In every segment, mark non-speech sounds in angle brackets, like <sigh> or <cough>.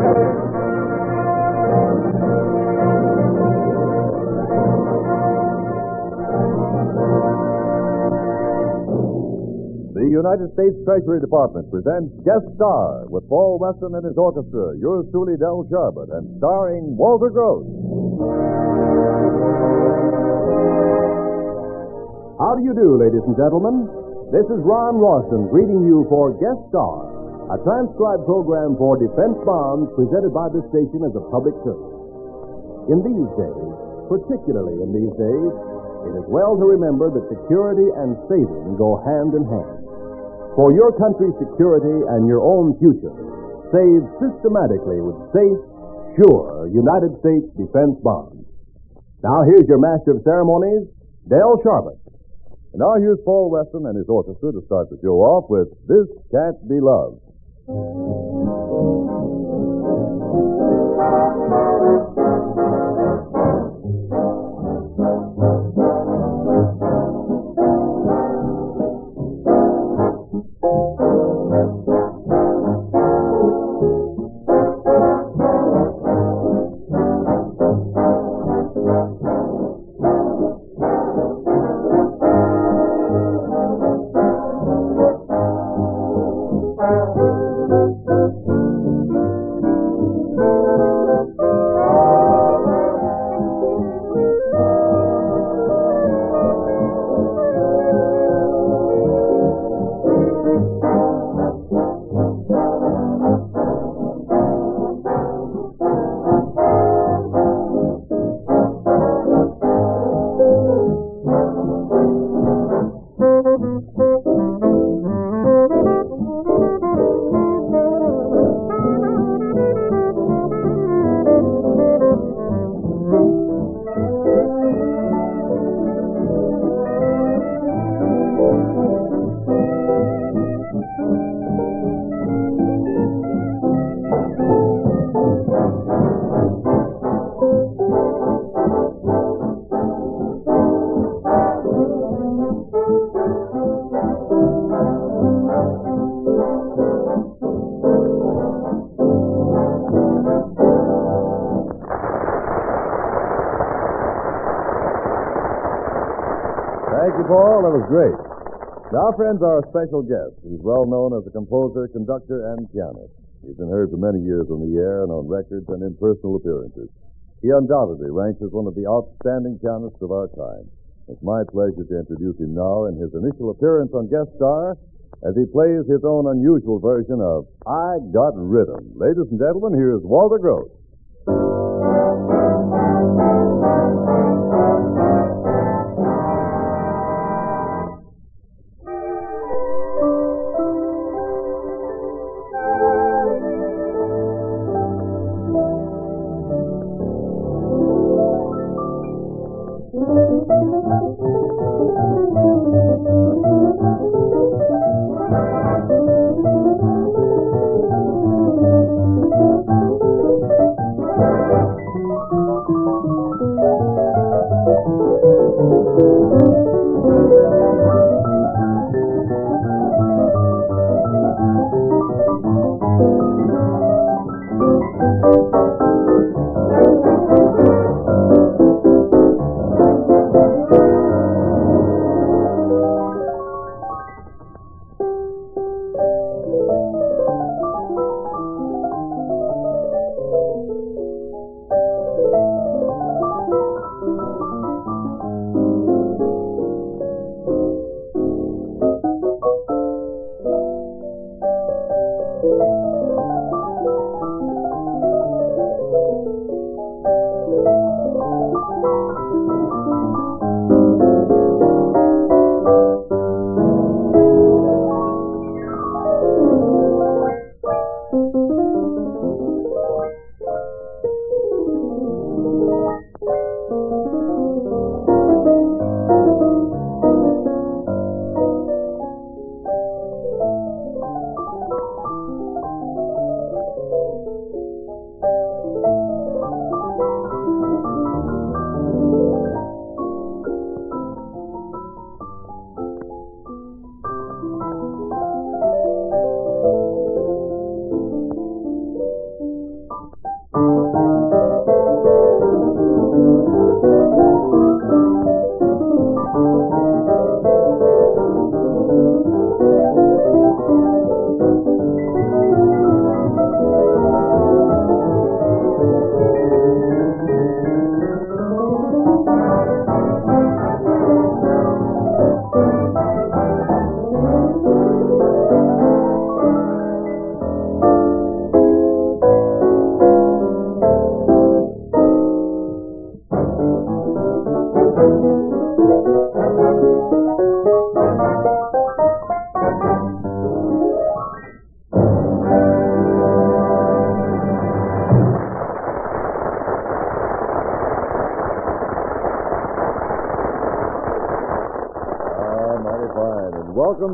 The United States Treasury Department presents Guest Star with Paul Weston and his orchestra, yours truly, Del Sharbutt, and starring Walter Gross. How do you do, ladies and gentlemen? This is Ron Rawson greeting you for Guest Star, a transcribed program for defense bonds presented by this station as a public service. In these days, particularly in these days, it is well to remember that security and saving go hand in hand. For your country's security and your own future, save systematically with safe, sure United States defense bonds. Now here's your master of ceremonies, Del Sharbutt. And now here's Paul Weston and his orchestra to start the show off with This Can't Be Love. Thank you, Paul. That was great. Now, our friend's our special guest. He's well known as a composer, conductor, and pianist. He's been heard for many years on the air and on records and in personal appearances. He undoubtedly ranks as one of the outstanding pianists of our time. It's my pleasure to introduce him now in his initial appearance on Guest Star as he plays his own unusual version of I Got Rhythm. Ladies and gentlemen, here's Walter Gross.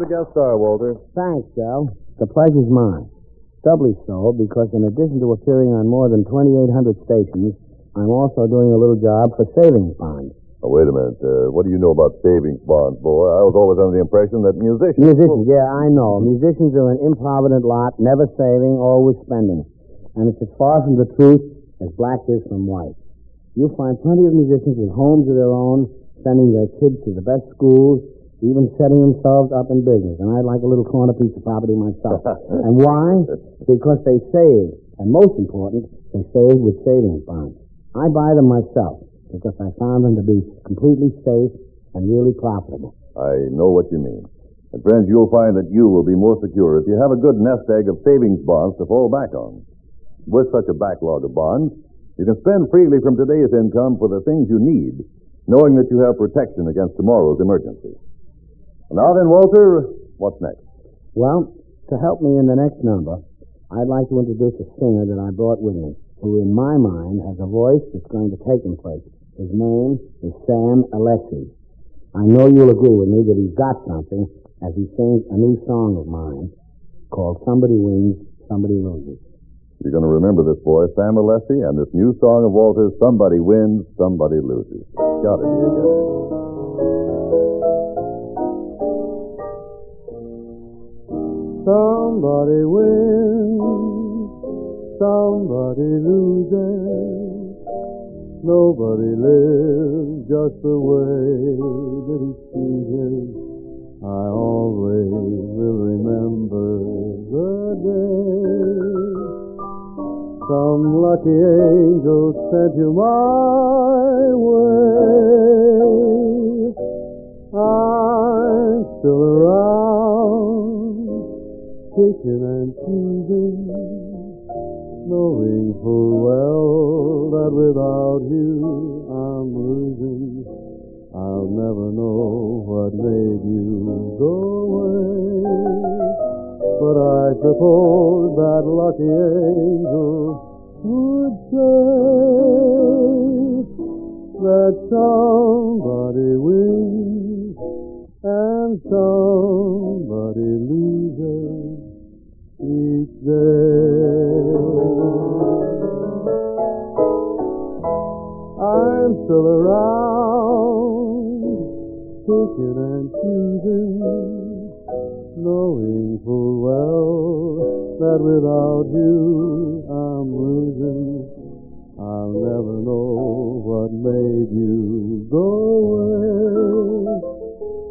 To Guest Star, Walter. Thanks, Joe. The pleasure's mine. Doubly so because in addition to appearing on more than 2,800 stations, I'm also doing a little job for savings bonds. Oh, wait a minute. Uh, what do you know about savings bonds, boy? I was always under the impression that musicians. Musicians, yeah, I know. Musicians are an improvident lot, never saving, always spending. And it's as far from the truth as black is from white. You'll find plenty of musicians with homes of their own, sending their kids to the best schools, even setting themselves up in business. And I'd like a little corner piece of property myself. <laughs> and why? Because they save. And most important, they save with savings bonds. I buy them myself because I found them to be completely safe and really profitable. I know what you mean. And friends, you'll find that you will be more secure if you have a good nest egg of savings bonds to fall back on. With such a backlog of bonds, you can spend freely from today's income for the things you need, knowing that you have protection against tomorrow's emergency. Now then, Walter, what's next? Well, to help me in the next number, I'd like to introduce a singer that I brought with me, who in my mind has a voice that's going to take him places. His name is Sam Alessi. I know you'll agree with me that he's got something as he sings a new song of mine called Somebody Wins, Somebody Loses. You're going to remember this boy, Sam Alessi, and this new song of Walter's, Somebody Wins, Somebody Loses. Got it, again. Somebody wins, somebody loses. Nobody lives just the way that he chooses. I always will remember the day. Some lucky angel sent you my way. I'm still around, picking and choosing, knowing full well that without you I'm losing. I'll never know what made you go away. But I suppose that lucky angel would say that somebody wins and somebody that without you I'm losing. I'll never know what made you go away.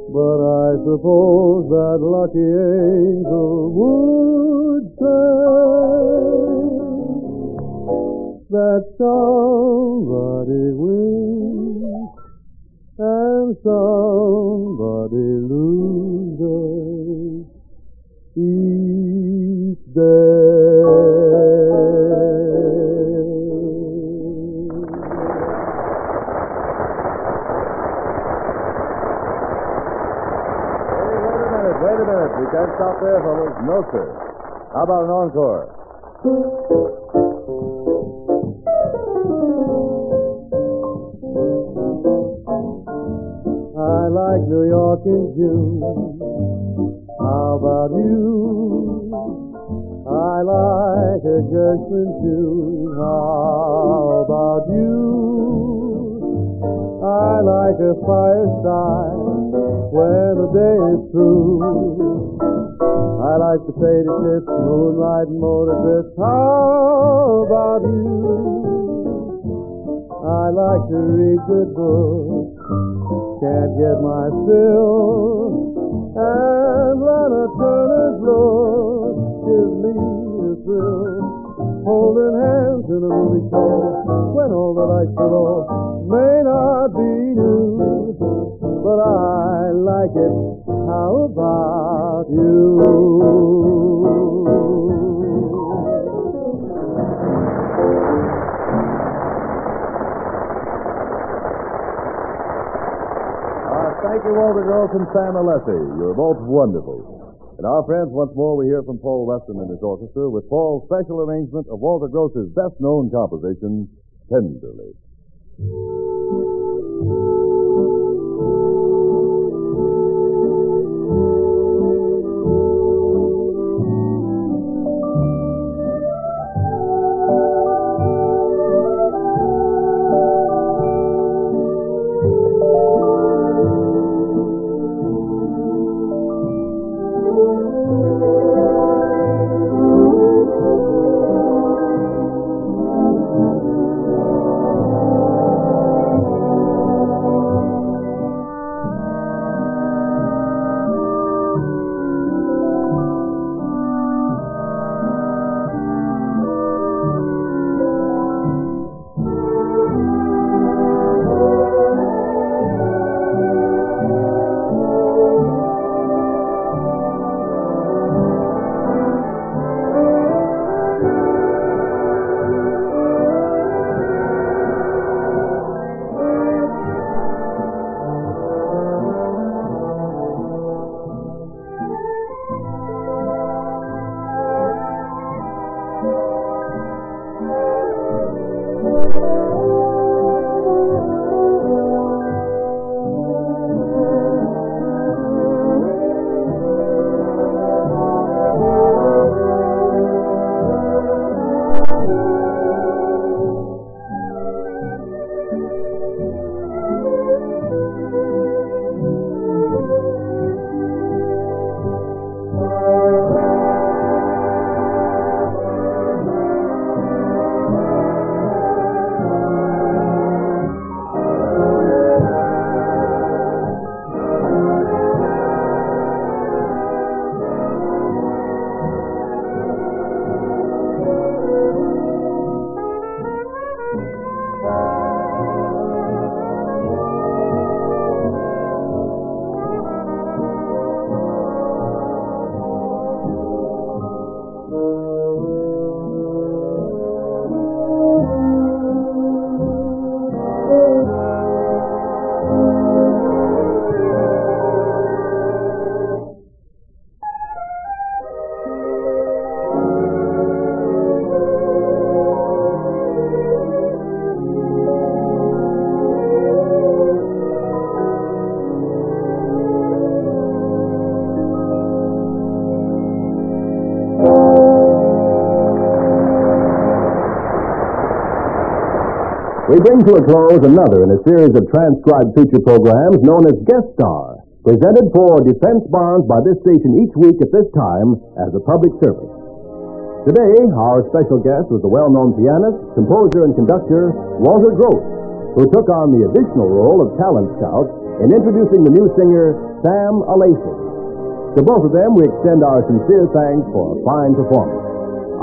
But I suppose that lucky angel would say that somebody wins and somebody loses stop there, fellas. No, sir. How about an encore? I like New York in June. How about you? I like a Gershwin tune. How about you? I like a fireside when the day is through. I like potato chips, moonlight, and motor trips. How about you? I like to read good books can't get my fill. And Lana Turner's look gives me a thrill. Holding hands in a movie show when all the lights are low may not be new, but I like it. Thank you, Walter Gross and Sam Alessi. You're both wonderful. And our friends, once more we hear from Paul Weston and his orchestra with Paul's special arrangement of Walter Gross's best known composition, Tenderly. We bring to a close another in a series of transcribed feature programs known as Guest Star, presented for defense bonds by this station each week at this time as a public service. Today, our special guest was the well-known pianist, composer, and conductor Walter Gross, who took on the additional role of talent scout in introducing the new singer Sam Alessi. To both of them, we extend our sincere thanks for a fine performance.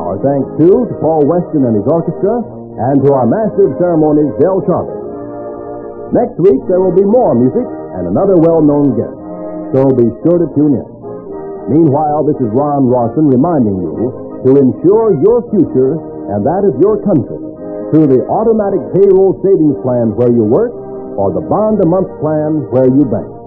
Our thanks, too, to Paul Weston and his orchestra, and to our of ceremonies, Del Sharbutt. Next week, there will be more music and another well-known guest, so be sure to tune in. Meanwhile, this is Ron Rawson reminding you to ensure your future and that of your country through the automatic payroll savings plan where you work or the bond a month plan where you bank.